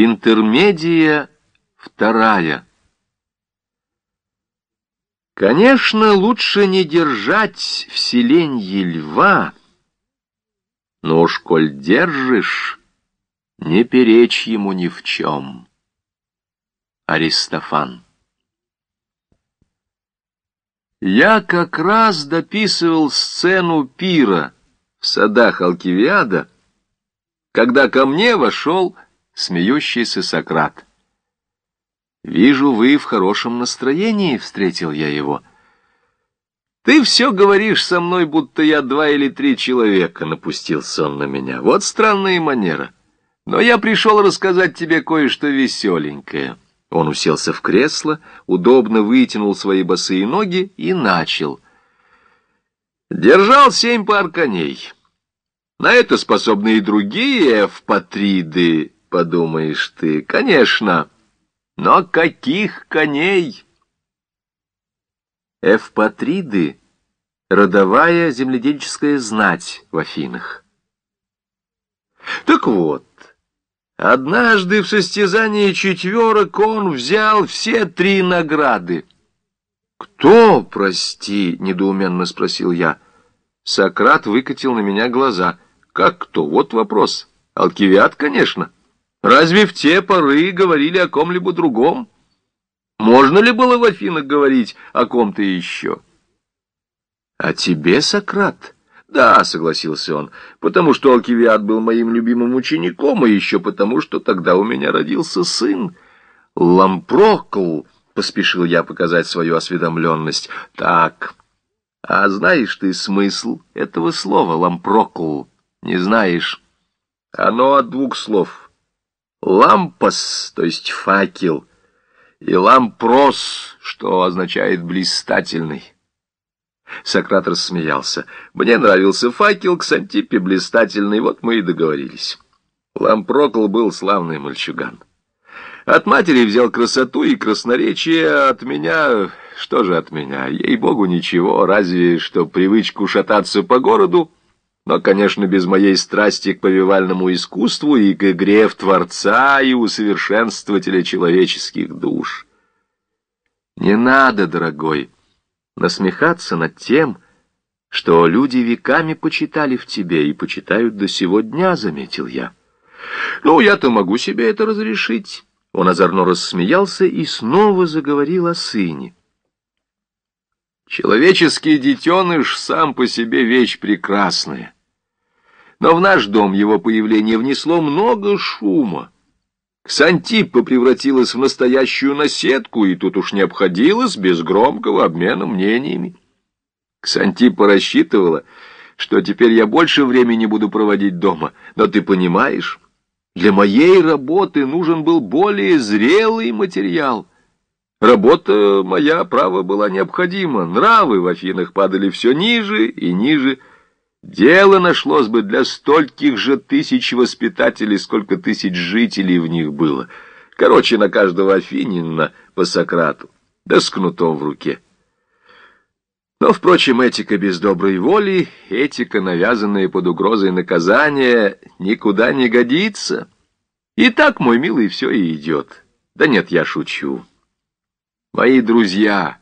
Интермедия вторая. Конечно, лучше не держать в селенье льва, но уж коль держишь, не перечь ему ни в чем. Аристофан. Я как раз дописывал сцену пира в садах Алкивиада, когда ко мне вошел смеющийся Сократ. «Вижу, вы в хорошем настроении», — встретил я его. «Ты все говоришь со мной, будто я два или три человека», — напустился он на меня. «Вот странная манера. Но я пришел рассказать тебе кое-что веселенькое». Он уселся в кресло, удобно вытянул свои босые ноги и начал. «Держал семь пар коней». На это способны и другие эвпатриды, подумаешь ты, конечно. Но каких коней? Эвпатриды — родовая земледельческая знать в Афинах. Так вот, однажды в состязании четверок он взял все три награды. «Кто, прости?» — недоуменно спросил я. Сократ выкатил на меня глаза. «Как кто? Вот вопрос. Алкивиад, конечно». Разве в те поры говорили о ком-либо другом? Можно ли было в Афинах говорить о ком-то еще? А тебе, Сократ? Да, согласился он, потому что Алкивиад был моим любимым учеником, и еще потому, что тогда у меня родился сын. Лампрокл, поспешил я показать свою осведомленность. Так, а знаешь ты смысл этого слова, лампрокл? Не знаешь? Оно от двух слов — лампас, то есть факел, и лампрос, что означает блистательный. Сократ рассмеялся. Мне нравился факел, к Сантипе блистательный, вот мы и договорились. Лампрокл был славный мальчуган. От матери взял красоту и красноречие, а от меня... Что же от меня? Ей-богу, ничего, разве что привычку шататься по городу но, конечно, без моей страсти к повивальному искусству и к игре в Творца и усовершенствователя человеческих душ. Не надо, дорогой, насмехаться над тем, что люди веками почитали в тебе и почитают до сего дня, заметил я. Ну, я-то могу себе это разрешить. Он озорно рассмеялся и снова заговорил о сыне. Человеческий детеныш сам по себе вещь прекрасная. Но в наш дом его появление внесло много шума. Ксантиппа превратилась в настоящую наседку, и тут уж не обходилось без громкого обмена мнениями. Ксантиппа рассчитывала, что теперь я больше времени буду проводить дома. Но ты понимаешь, для моей работы нужен был более зрелый материал. Работа моя, право, была необходима. Нравы в Афинах падали все ниже и ниже, Дело нашлось бы для стольких же тысяч воспитателей, сколько тысяч жителей в них было. Короче, на каждого афинина по Сократу, да с кнутом в руке. Но, впрочем, этика без доброй воли, этика, навязанная под угрозой наказания, никуда не годится. И так, мой милый, все и идет. Да нет, я шучу. Мои друзья...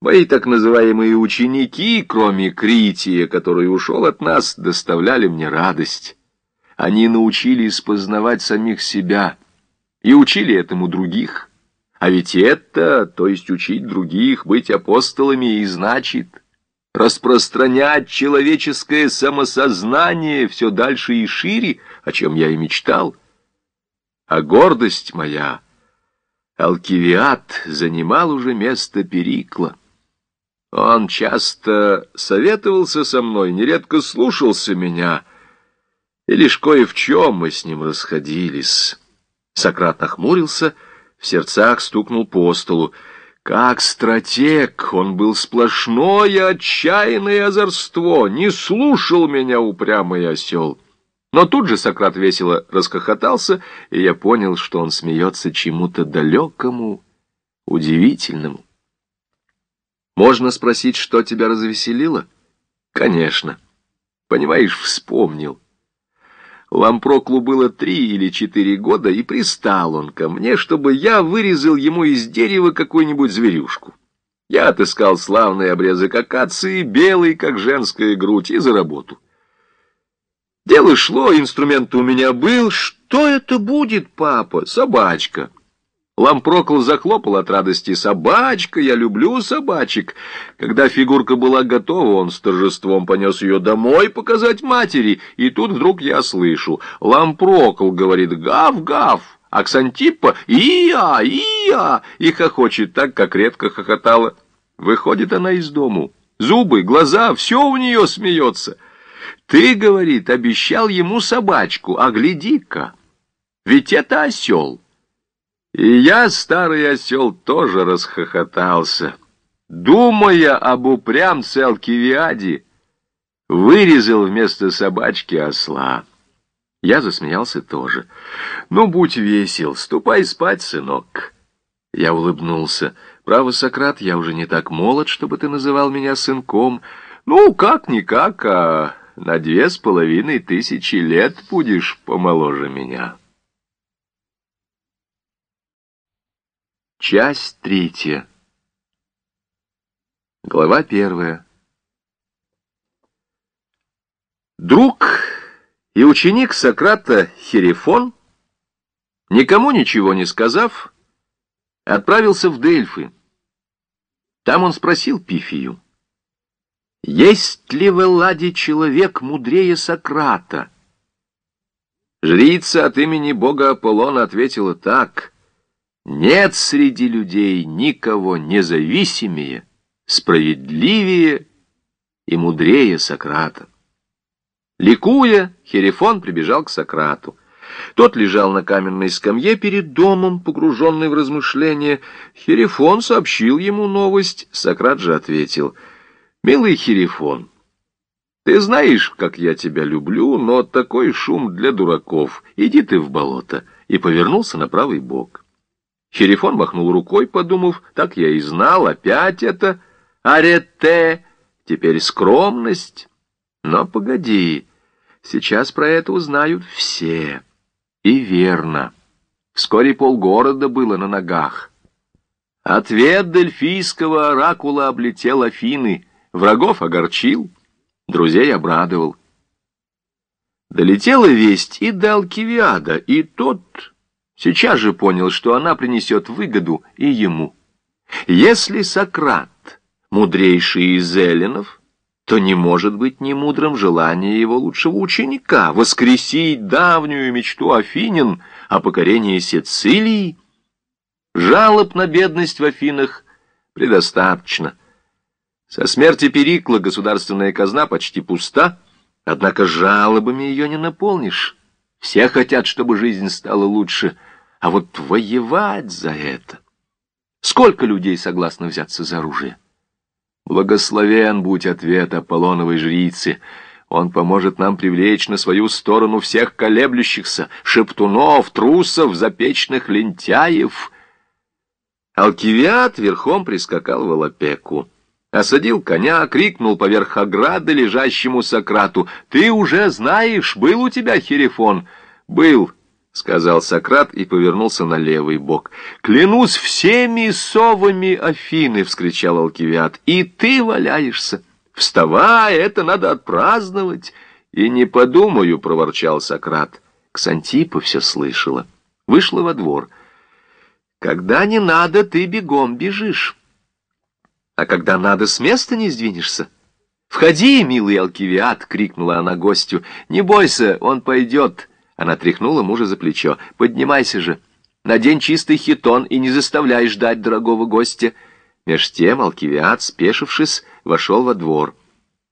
Мои так называемые ученики, кроме Крития, который ушел от нас, доставляли мне радость. Они научились познавать самих себя и учили этому других. А ведь это, то есть учить других, быть апостолами и значит распространять человеческое самосознание все дальше и шире, о чем я и мечтал. А гордость моя, Алкивиад, занимал уже место Перикла. Он часто советовался со мной, нередко слушался меня, и лишь кое в чем мы с ним расходились. Сократ нахмурился, в сердцах стукнул по столу. Как стратег он был сплошное отчаянное озорство, не слушал меня упрямый осел. Но тут же Сократ весело расхохотался, и я понял, что он смеется чему-то далекому, удивительному. Можно спросить, что тебя развеселило? Конечно. Понимаешь, вспомнил. Лампроклу было три или четыре года, и пристал он ко мне, чтобы я вырезал ему из дерева какую-нибудь зверюшку. Я отыскал славный обрезок акации, белый, как женская грудь, и за работу. Дело шло, инструмент у меня был. Что это будет, папа? Собачка. Лампрокл захлопал от радости. «Собачка! Я люблю собачек!» Когда фигурка была готова, он с торжеством понес ее домой показать матери, и тут вдруг я слышу. Лампрокл говорит «Гав-гав!» а Ксантиппа «Ия! Ия!» и хохочет так, как редко хохотала. Выходит она из дому. Зубы, глаза, все у нее смеется. «Ты, — говорит, — обещал ему собачку, а гляди-ка, ведь это осел». И я, старый осел, тоже расхохотался, думая об упрямце Алкивиаде, вырезал вместо собачки осла. Я засмеялся тоже. «Ну, будь весел, ступай спать, сынок». Я улыбнулся. «Право, Сократ, я уже не так молод, чтобы ты называл меня сынком. Ну, как-никак, а на две с половиной тысячи лет будешь помоложе меня». Часть третья. Глава первая. Друг и ученик Сократа Херефон, никому ничего не сказав, отправился в Дельфы. Там он спросил Пифию, «Есть ли в Элладе человек мудрее Сократа?» Жрица от имени бога Аполлона ответила так — нет среди людей никого независимее, справедливее и мудрее Сократа. Ликуя, Херефон прибежал к Сократу. Тот лежал на каменной скамье перед домом, погруженный в размышления. Херефон сообщил ему новость. Сократ же ответил, «Милый Херефон, ты знаешь, как я тебя люблю, но такой шум для дураков. Иди ты в болото». И повернулся на правый бок. Херифон махнул рукой, подумав, так я и знал, опять это арете, теперь скромность. Но погоди, сейчас про это узнают все. И верно. Вскоре полгорода было на ногах. Ответ дельфийского оракула облетел Афины, врагов огорчил, друзей обрадовал. Долетела весть и до Алкивиада, и тот Сейчас же понял, что она принесет выгоду и ему. Если Сократ мудрейший из эллинов, то не может быть немудрым желание его лучшего ученика воскресить давнюю мечту Афинин о покорении Сицилии. Жалоб на бедность в Афинах предостаточно. Со смерти Перикла государственная казна почти пуста, однако жалобами ее не наполнишь. Все хотят, чтобы жизнь стала лучше — а вот воевать за это... Сколько людей согласны взяться за оружие? Благословен будь ответ Аполлоновой жрицы. Он поможет нам привлечь на свою сторону всех колеблющихся, шептунов, трусов, запечных лентяев. Алкивиад верхом прискакал в Алапеку. Осадил коня, крикнул поверх ограды лежащему Сократу. «Ты уже знаешь, был у тебя Херефон?» «Был», — сказал Сократ и повернулся на левый бок. «Клянусь всеми совами Афины!» — вскричал Алкивиад. «И ты валяешься! Вставай, это надо отпраздновать!» «И не подумаю!» — проворчал Сократ. Ксантипа все слышала. Вышла во двор. «Когда не надо, ты бегом бежишь. А когда надо, с места не сдвинешься». «Входи, милый Алкивиад!» — крикнула она гостю. «Не бойся, он пойдет!» Она тряхнула мужа за плечо. «Поднимайся же! Надень чистый хитон и не заставляй ждать дорогого гостя!» Меж тем Алкивиад, спешившись, вошел во двор.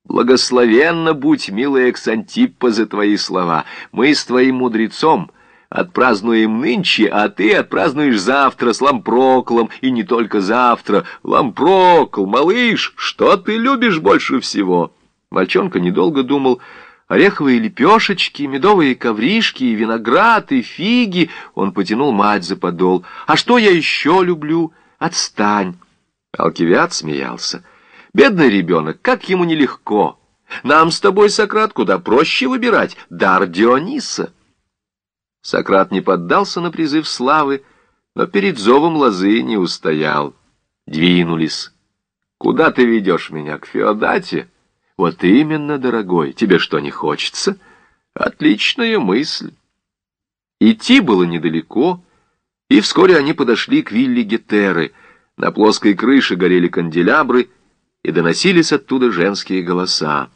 «Благословенно будь, милая Эксантиппа, за твои слова! Мы с твоим мудрецом отпразднуем нынче, а ты отпразднуешь завтра с Лампроклом, и не только завтра. Лампрокл, малыш, что ты любишь больше всего?» Мальчонка недолго думал, — ореховые лепешечки, медовые ковришки, виноград и фиги. Он потянул мать за подол. «А что я еще люблю? Отстань!» Алкивиад смеялся. «Бедный ребенок, как ему нелегко! Нам с тобой, Сократ, куда проще выбирать дар Диониса. Сократ не поддался на призыв славы, но перед зовом лозы не устоял. Двинулись. «Куда ты ведешь меня? К Феодате?» «Вот именно, дорогой. Тебе что, не хочется?» «Отличная мысль». Идти было недалеко, и вскоре они подошли к вилле Гетеры. На плоской крыше горели канделябры, и доносились оттуда женские голоса.